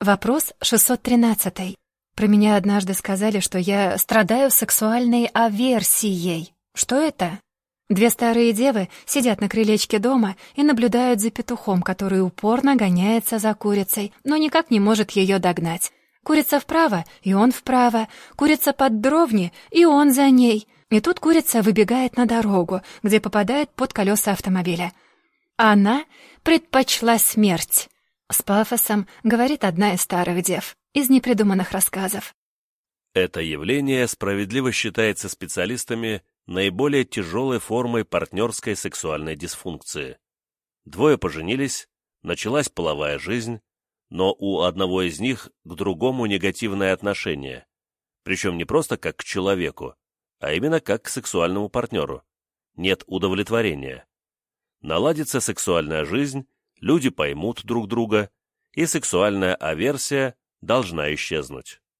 Вопрос 613. Про меня однажды сказали, что я страдаю сексуальной аверсией. Что это? Две старые девы сидят на крылечке дома и наблюдают за петухом, который упорно гоняется за курицей, но никак не может ее догнать. Курица вправо, и он вправо. Курица под дровни, и он за ней. И тут курица выбегает на дорогу, где попадает под колеса автомобиля. Она предпочла смерть. С пафосом говорит одна из старых дев, из непридуманных рассказов. Это явление справедливо считается специалистами наиболее тяжелой формой партнерской сексуальной дисфункции. Двое поженились, началась половая жизнь, но у одного из них к другому негативное отношение, причем не просто как к человеку, а именно как к сексуальному партнеру. Нет удовлетворения. Наладится сексуальная жизнь, люди поймут друг друга, и сексуальная аверсия должна исчезнуть.